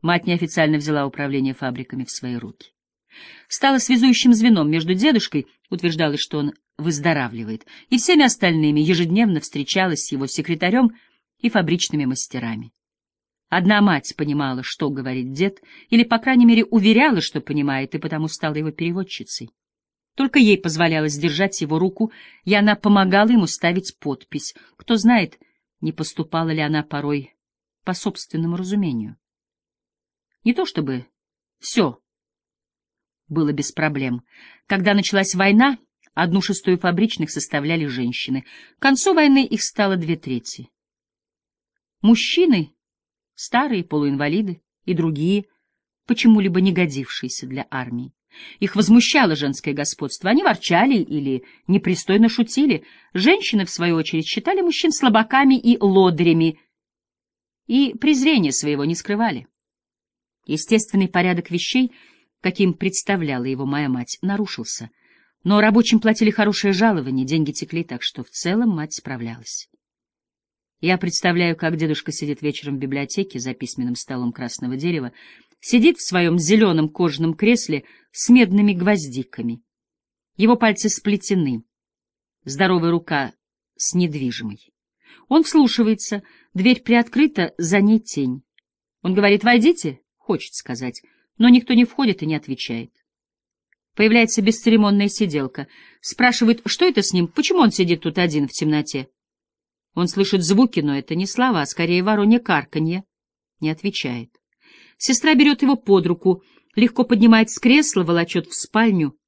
Мать неофициально взяла управление фабриками в свои руки. Стала связующим звеном между дедушкой, утверждалось, что он выздоравливает, и всеми остальными, ежедневно встречалась с его секретарем и фабричными мастерами. Одна мать понимала, что говорит дед, или, по крайней мере, уверяла, что понимает, и потому стала его переводчицей. Только ей позволялось держать его руку, и она помогала ему ставить подпись. Кто знает, не поступала ли она порой по собственному разумению. Не то чтобы все было без проблем. Когда началась война, одну шестую фабричных составляли женщины. К концу войны их стало две трети. Мужчины, старые полуинвалиды и другие, почему-либо не годившиеся для армии. Их возмущало женское господство. Они ворчали или непристойно шутили. Женщины, в свою очередь, считали мужчин слабаками и лодрями, и презрения своего не скрывали. Естественный порядок вещей, каким представляла его моя мать, нарушился. Но рабочим платили хорошее жалование, деньги текли, так что в целом мать справлялась. Я представляю, как дедушка сидит вечером в библиотеке за письменным столом красного дерева, сидит в своем зеленом кожаном кресле с медными гвоздиками. Его пальцы сплетены, здоровая рука с недвижимой. Он вслушивается, дверь приоткрыта, за ней тень. Он говорит «Войдите», хочет сказать, но никто не входит и не отвечает. Появляется бесцеремонная сиделка. Спрашивает, что это с ним, почему он сидит тут один в темноте. Он слышит звуки, но это не слова, а скорее воронье карканье. Не отвечает. Сестра берет его под руку, легко поднимает с кресла, волочет в спальню.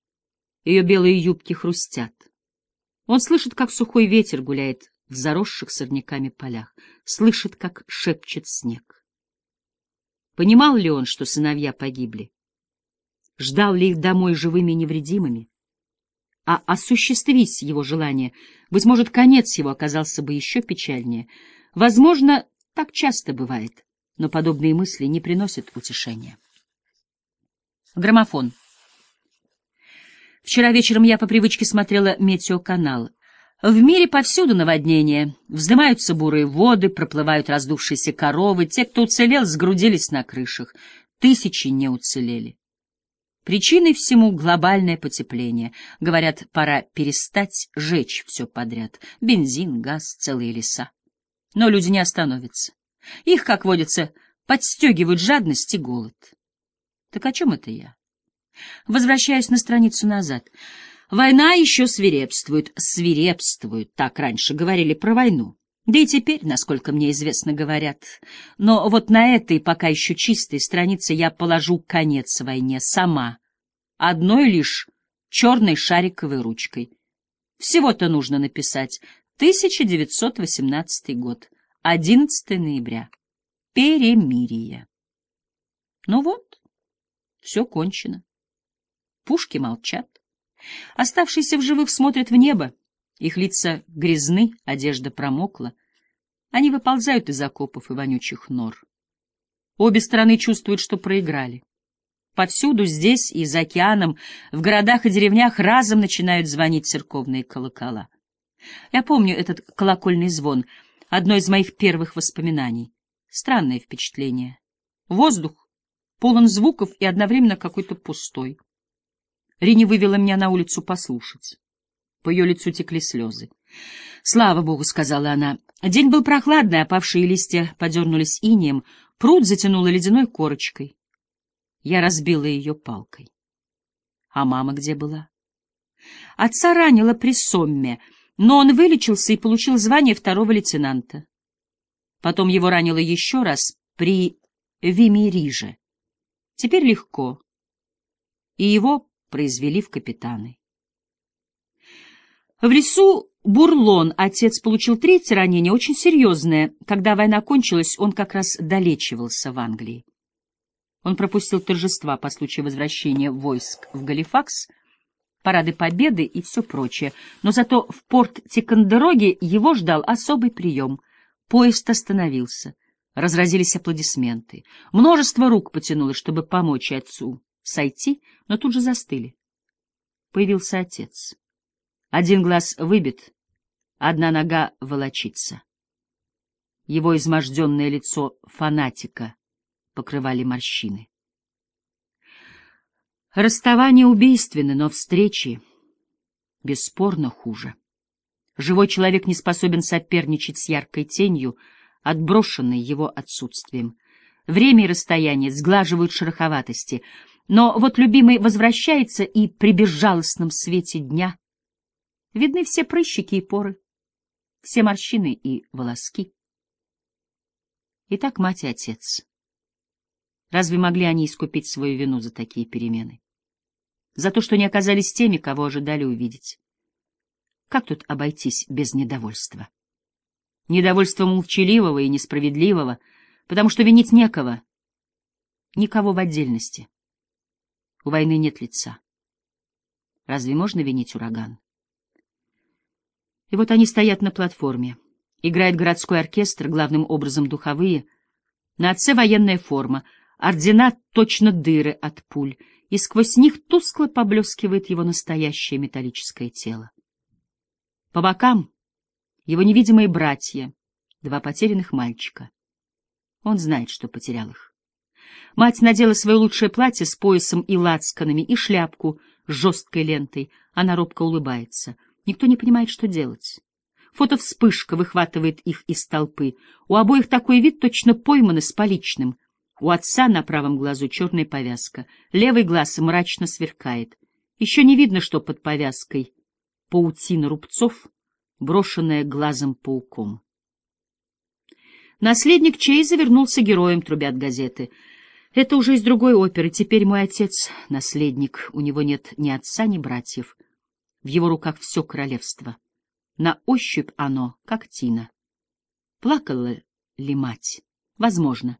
Ее белые юбки хрустят. Он слышит, как сухой ветер гуляет в заросших сорняками полях, слышит, как шепчет снег. Понимал ли он, что сыновья погибли? Ждал ли их домой живыми и невредимыми? А осуществись его желание, быть может, конец его оказался бы еще печальнее. Возможно, так часто бывает, но подобные мысли не приносят утешения. Граммофон. Вчера вечером я по привычке смотрела метеоканал. В мире повсюду наводнения. Вздымаются бурые воды, проплывают раздувшиеся коровы. Те, кто уцелел, сгрудились на крышах. Тысячи не уцелели. Причиной всему глобальное потепление. Говорят, пора перестать жечь все подряд. Бензин, газ, целые леса. Но люди не остановятся. Их, как водится, подстегивают жадность и голод. Так о чем это я? Возвращаюсь на страницу назад. Война еще свирепствует. Свирепствует, так раньше говорили про войну. Да и теперь, насколько мне известно, говорят. Но вот на этой пока еще чистой странице я положу конец войне сама, одной лишь черной шариковой ручкой. Всего-то нужно написать 1918 год, 11 ноября. Перемирие. Ну вот, все кончено. Пушки молчат. Оставшиеся в живых смотрят в небо. Их лица грязны, одежда промокла. Они выползают из окопов и вонючих нор. Обе стороны чувствуют, что проиграли. Повсюду, здесь и за океаном, в городах и деревнях разом начинают звонить церковные колокола. Я помню этот колокольный звон, одно из моих первых воспоминаний. Странное впечатление. Воздух полон звуков и одновременно какой-то пустой. Рини вывела меня на улицу послушать. По ее лицу текли слезы. «Слава Богу», — сказала она. День был прохладный, опавшие листья подернулись инеем, пруд затянуло ледяной корочкой. Я разбила ее палкой. А мама где была? Отца ранило при Сомме, но он вылечился и получил звание второго лейтенанта. Потом его ранило еще раз при Вимириже. Теперь легко. И его произвели в капитаны. В лесу Бурлон отец получил третье ранение, очень серьезное. Когда война кончилась, он как раз долечивался в Англии. Он пропустил торжества по случаю возвращения войск в Галифакс, парады победы и все прочее, но зато в порт Тикандероги его ждал особый прием. Поезд остановился. Разразились аплодисменты. Множество рук потянулось, чтобы помочь отцу сойти, но тут же застыли. Появился отец. Один глаз выбит, одна нога волочится. Его изможденное лицо фанатика покрывали морщины. Расставание убийственно, но встречи бесспорно хуже. Живой человек не способен соперничать с яркой тенью, отброшенной его отсутствием. Время и расстояние сглаживают шероховатости, но вот любимый возвращается, и при безжалостном свете дня видны все прыщики и поры, все морщины и волоски. Итак, мать и отец. Разве могли они искупить свою вину за такие перемены? За то, что не оказались теми, кого ожидали увидеть? Как тут обойтись без недовольства? Недовольство молчаливого и несправедливого, потому что винить некого, никого в отдельности. У войны нет лица. Разве можно винить ураган? И вот они стоят на платформе. Играет городской оркестр, главным образом духовые. На отце военная форма, ордена точно дыры от пуль, и сквозь них тускло поблескивает его настоящее металлическое тело. По бокам его невидимые братья, два потерянных мальчика. Он знает, что потерял их. Мать надела свое лучшее платье с поясом и лацканами и шляпку с жесткой лентой. Она робко улыбается. Никто не понимает, что делать. Фото-вспышка выхватывает их из толпы. У обоих такой вид точно пойманы с поличным. У отца на правом глазу черная повязка. Левый глаз мрачно сверкает. Еще не видно, что под повязкой паутина рубцов, брошенная глазом пауком. Наследник Чей завернулся героем, трубят газеты. Это уже из другой оперы. Теперь мой отец — наследник. У него нет ни отца, ни братьев. В его руках все королевство. На ощупь оно, как тина. Плакала ли мать? Возможно.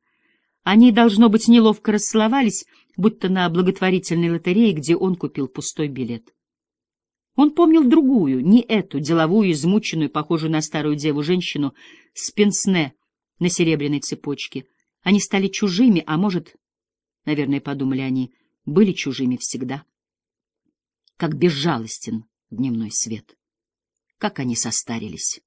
Они, должно быть, неловко расцеловались, будто на благотворительной лотерее, где он купил пустой билет. Он помнил другую, не эту, деловую, измученную, похожую на старую деву женщину, с пенсне на серебряной цепочке. Они стали чужими, а может, наверное, подумали они, были чужими всегда. Как безжалостен дневной свет как они состарились.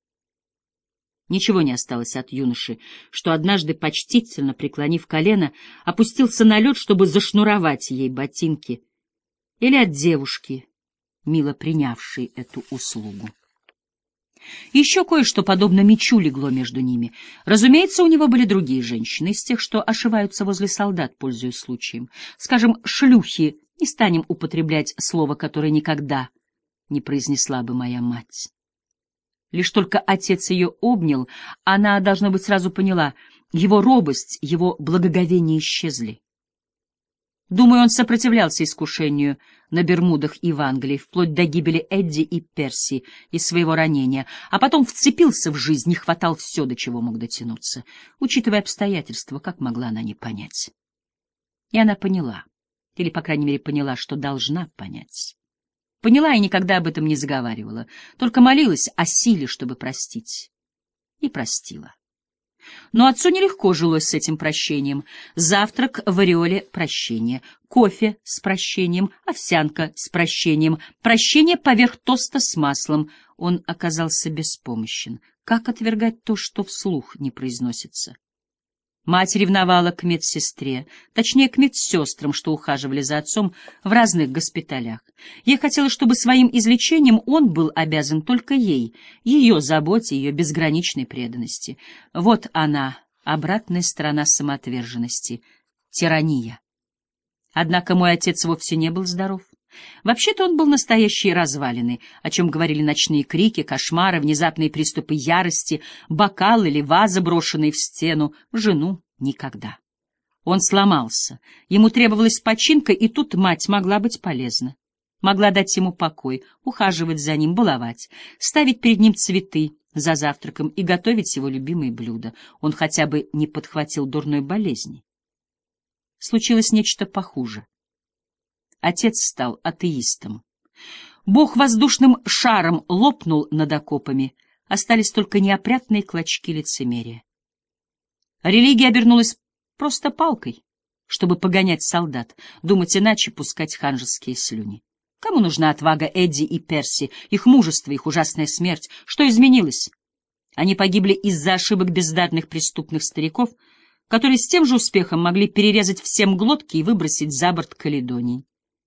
Ничего не осталось от юноши, что однажды, почтительно преклонив колено, опустился на лед, чтобы зашнуровать ей ботинки, или от девушки, мило принявшей эту услугу. Еще кое-что подобно мечу легло между ними. Разумеется, у него были другие женщины, из тех, что ошиваются возле солдат, пользуясь случаем. Скажем, шлюхи, не станем употреблять слово, которое никогда не произнесла бы моя мать. Лишь только отец ее обнял, она, должно быть, сразу поняла, его робость, его благоговение исчезли. Думаю, он сопротивлялся искушению на Бермудах и в Англии, вплоть до гибели Эдди и Перси и своего ранения, а потом вцепился в жизнь и хватал все, до чего мог дотянуться. Учитывая обстоятельства, как могла она не понять? И она поняла, или, по крайней мере, поняла, что должна понять. Поняла и никогда об этом не заговаривала, только молилась о силе, чтобы простить. И простила. Но отцу нелегко жилось с этим прощением. Завтрак в ореоле — прощение, кофе с прощением, овсянка с прощением, прощение поверх тоста с маслом. Он оказался беспомощен. Как отвергать то, что вслух не произносится? Мать ревновала к медсестре, точнее, к медсестрам, что ухаживали за отцом в разных госпиталях. Ей хотелось, чтобы своим излечением он был обязан только ей, ее заботе, ее безграничной преданности. Вот она, обратная сторона самоотверженности, тирания. Однако мой отец вовсе не был здоров. Вообще-то он был настоящей развалиной, о чем говорили ночные крики, кошмары, внезапные приступы ярости, бокал или ваза, брошенные в стену, жену никогда. Он сломался, ему требовалась починка, и тут мать могла быть полезна. Могла дать ему покой, ухаживать за ним, баловать, ставить перед ним цветы за завтраком и готовить его любимые блюда. Он хотя бы не подхватил дурной болезни. Случилось нечто похуже. Отец стал атеистом. Бог воздушным шаром лопнул над окопами, остались только неопрятные клочки лицемерия. Религия обернулась просто палкой, чтобы погонять солдат, думать иначе, пускать ханжеские слюни. Кому нужна отвага Эдди и Перси, их мужество, их ужасная смерть? Что изменилось? Они погибли из-за ошибок бездарных преступных стариков — которые с тем же успехом могли перерезать всем глотки и выбросить за борт Каледонии.